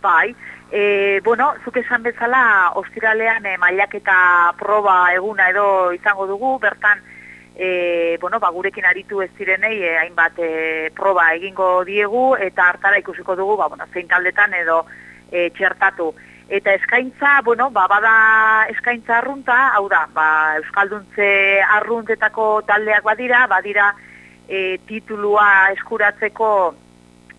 Bai, e, bueno, zuk esan bezala, ostiralean e, mailaketa proba eguna edo izango dugu, bertan, e, bueno, ba, gurekin aritu ez direnei, e, hainbat e, proba egingo diegu, eta hartara ikusiko dugu, ba, bueno, zein taldetan edo e, txertatu. Eta eskaintza, bueno, ba, bada eskaintza arrunta, hau da, ba, Euskalduntze arruntetako taldeak badira, badira e, titulua eskuratzeko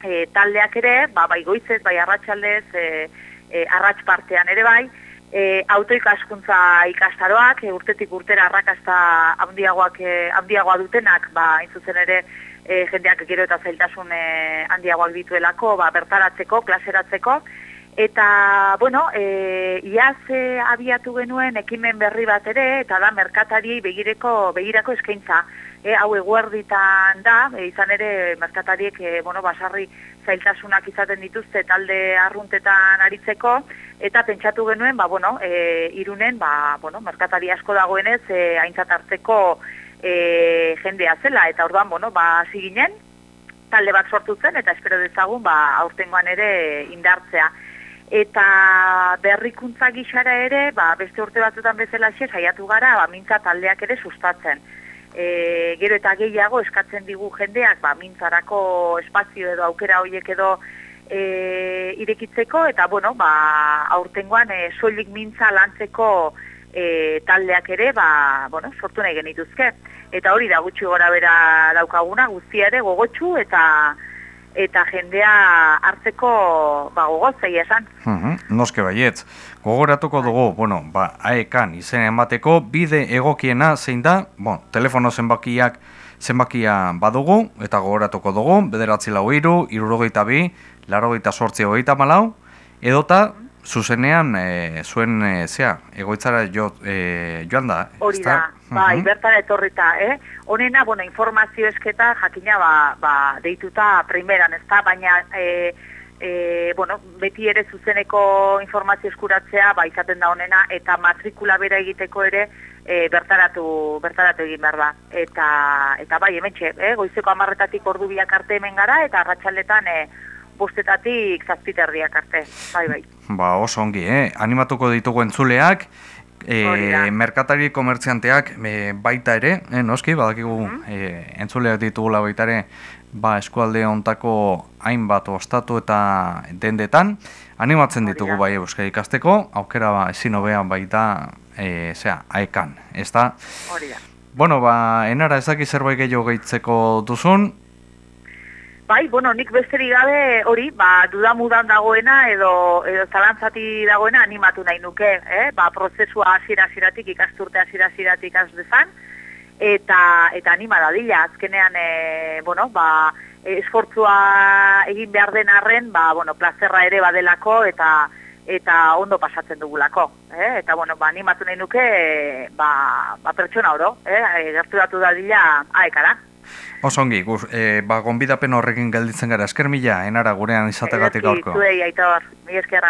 e, taldeak ere, ba, bai goizez, bai arratsaldez, e, e, arrats partean ere bai, e, autoikaskuntza ikastaroak, e, urtetik urtera arrakasta handiagoak e, handiagoa dutenak, ba, zuzen ere, e, jendeak gero eta zailtasun e, handiagoak dituelako, ba, bertaratzeko, klaseratzeko, eta, bueno, e, iaz e, abiatu genuen ekimen berri bat ere, eta da, merkatari begireko, begirako eskaintza, e, hau eguerditan da, e, izan ere merkatariek e, bueno, basarri zailtasunak izaten dituzte talde arruntetan aritzeko, eta pentsatu genuen, ba, bueno, e, irunen, ba, bueno, merkatari asko dagoenez, e, aintzat hartzeko e, jendea zela, eta orduan, bueno, ba, ginen, talde bat sortu zen, eta espero dezagun, ba, aurtengoan ere indartzea. Eta berrikuntza gixara ere, ba, beste urte batzutan bezala xe, saiatu gara, ba, mintza taldeak ere sustatzen e, gero eta gehiago eskatzen digu jendeak ba, mintzarako espazio edo aukera horiek edo e, irekitzeko eta bueno, ba, aurtengoan e, soilik mintza lantzeko e, taldeak ere ba, bueno, sortu nahi genituzke. Eta hori da gutxi gora bera daukaguna guztia ere gogotxu eta eta jendea hartzeko ba gogozei esan. Mhm, noske baietz. Gogoratuko dugu, bueno, ba aekan izen emateko bide egokiena zein da? Bon, telefono zenbakiak zenbakia badugu eta gogoratuko dugu 943 72 88 edota zuzenean e, zuen e, zea, egoitzara jo, e, joan da. Hori da, bai, uh bertara etorrita, eh? Honena, bueno, informazio esketa jakina ba, ba, deituta primeran, ez da, baina e, e, bueno, beti ere zuzeneko informazio eskuratzea, ba, izaten da honena, eta matrikula bera egiteko ere e, bertaratu, bertaratu egin behar da. Eta, eta bai, hemen txe, eh? goizeko amarretatik ordu biak arte hemen gara, eta ratxaletan, e, bostetatik zazpiterriak arte, bai, bai. Ba, oso ongi, eh? animatuko ditugu entzuleak, e, merkatari komertzianteak e, baita ere, eh, noski, badakigu mm -hmm. e, entzuleak ditugula baita ere, ba, eskualde ontako hainbat ostatu eta dendetan, animatzen ditugu bai euskara ikasteko, aukera ba, ezin hobean baita, e, zera, aekan, ez da? Bueno, ba, enara ezaki zerbait gehiago gehitzeko duzun, Bai, bueno, nik besteri gabe hori, ba, dudamudan dagoena edo, edo zalantzati dagoena animatu nahi nuke, eh? ba, prozesua hasiera-hasieratik ikasturte hasiera-hasieratik az dezan, eta, eta anima dadila, azkenean, e, bueno, ba, esfortzua egin behar den arren, ba, bueno, plazerra ere badelako, eta eta ondo pasatzen dugulako, eh? eta bueno, ba, animatu nahi nuke, ba, ba pertsona oro, eh? gertu datu dadila aekara. Osongi, guz, e, ba, gonbidapen horrekin gelditzen gara, esker mila, enara gurean izategatik gaurko. Zuei, aitor, mi esker